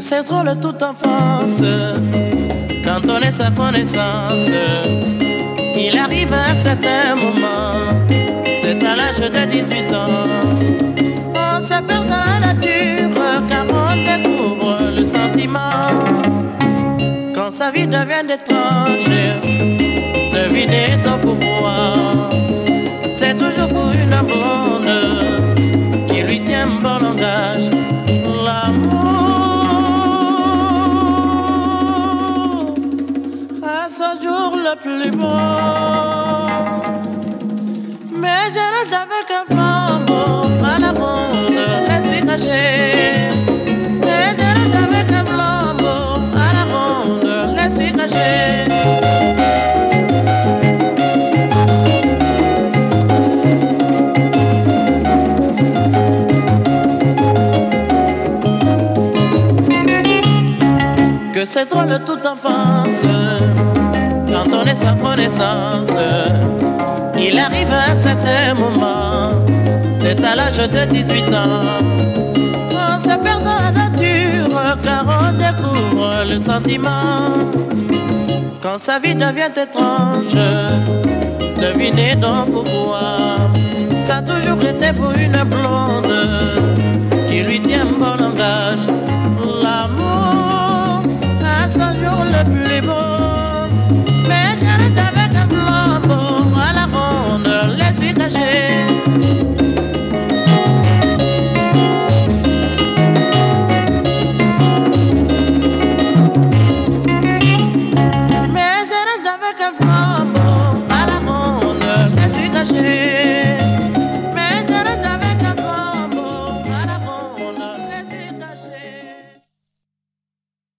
c'est drôle toute enfance quand on est sa connaissance. Il arrive un certain moment, c'est à l'âge de 18 ans. On se perd dans la nature car on découvre le sentiment. Quand sa vie devient étrange, devinez ton pouvoir. C'est drôle toute enfance quand on est sans connaissance. Il arrive à un certain moment, c'est à l'âge de 18 ans. On se perd dans la nature car on découvre le sentiment. Quand sa vie devient étrange, devinez donc pourquoi. Ça a toujours été pour une blonde